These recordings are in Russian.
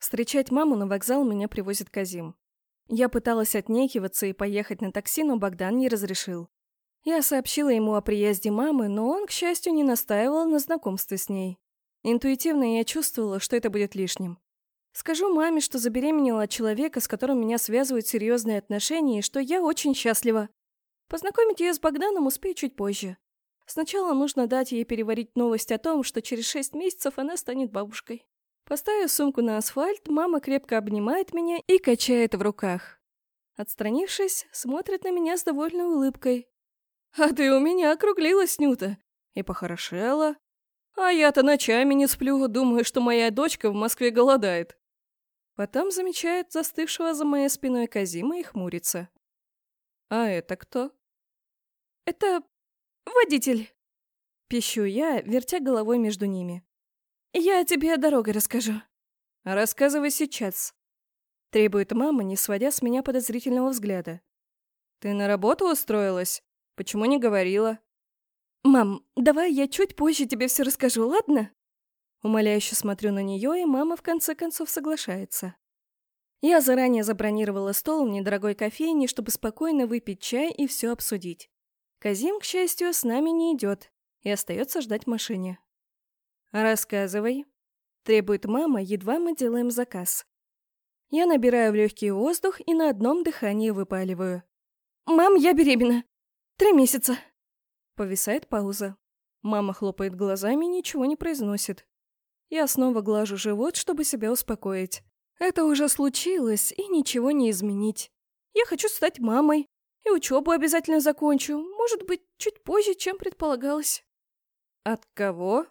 Встречать маму на вокзал меня привозит Казим. Я пыталась отнекиваться и поехать на такси, но Богдан не разрешил. Я сообщила ему о приезде мамы, но он, к счастью, не настаивал на знакомстве с ней. Интуитивно я чувствовала, что это будет лишним. Скажу маме, что забеременела от человека, с которым меня связывают серьезные отношения, и что я очень счастлива. Познакомить ее с Богданом успею чуть позже. Сначала нужно дать ей переварить новость о том, что через шесть месяцев она станет бабушкой. Поставив сумку на асфальт, мама крепко обнимает меня и качает в руках. Отстранившись, смотрит на меня с довольной улыбкой. «А ты у меня округлилась, Нюта, и похорошела. А я-то ночами не сплю, думаю, что моя дочка в Москве голодает». Потом замечает застывшего за моей спиной Казима и хмурится. «А это кто?» «Это водитель», — пищу я, вертя головой между ними. «Я тебе дорогой расскажу». «Рассказывай сейчас», — требует мама, не сводя с меня подозрительного взгляда. «Ты на работу устроилась? Почему не говорила?» «Мам, давай я чуть позже тебе все расскажу, ладно?» Умоляюще смотрю на нее, и мама в конце концов соглашается. Я заранее забронировала стол в недорогой кофейне, чтобы спокойно выпить чай и все обсудить. Казим, к счастью, с нами не идет и остается ждать в машине. «Рассказывай», — требует мама, едва мы делаем заказ. Я набираю в легкий воздух и на одном дыхании выпаливаю. «Мам, я беременна! Три месяца!» Повисает пауза. Мама хлопает глазами и ничего не произносит. Я снова глажу живот, чтобы себя успокоить. Это уже случилось, и ничего не изменить. Я хочу стать мамой. И учебу обязательно закончу. Может быть, чуть позже, чем предполагалось. От кого?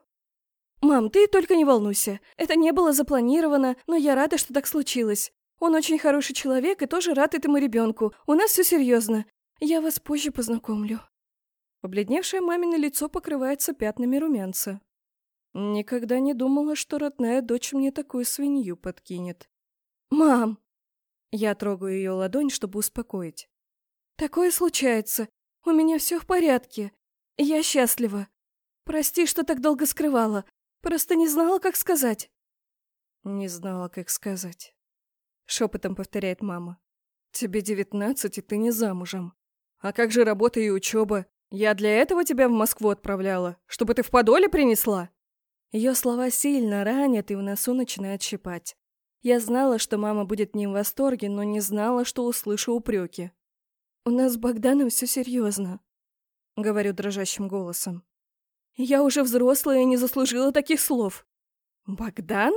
«Мам, ты только не волнуйся. Это не было запланировано, но я рада, что так случилось. Он очень хороший человек и тоже рад этому ребенку. У нас все серьезно. Я вас позже познакомлю». Побледневшее мамино лицо покрывается пятнами румянца. Никогда не думала, что родная дочь мне такую свинью подкинет. «Мам!» Я трогаю ее ладонь, чтобы успокоить. «Такое случается. У меня все в порядке. Я счастлива. Прости, что так долго скрывала. Просто не знала, как сказать». «Не знала, как сказать», — шепотом повторяет мама. «Тебе девятнадцать, и ты не замужем. А как же работа и учеба? Я для этого тебя в Москву отправляла, чтобы ты в подоле принесла?» Ее слова сильно ранят и в носу начинает щипать. Я знала, что мама будет не в восторге, но не знала, что услышу упреки. «У нас с Богданом все серьезно», — говорю дрожащим голосом. Я уже взрослая и не заслужила таких слов. Богдан?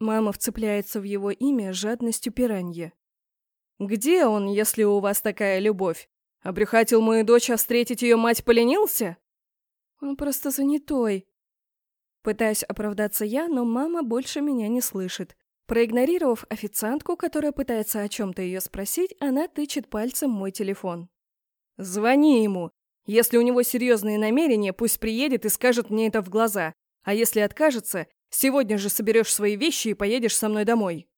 Мама вцепляется в его имя жадностью пиранья. Где он, если у вас такая любовь? Обрюхатил мою дочь, а встретить ее мать поленился? Он просто занятой. Пытаюсь оправдаться я, но мама больше меня не слышит. Проигнорировав официантку, которая пытается о чем-то ее спросить, она тычет пальцем мой телефон. «Звони ему! Если у него серьезные намерения, пусть приедет и скажет мне это в глаза. А если откажется, сегодня же соберешь свои вещи и поедешь со мной домой.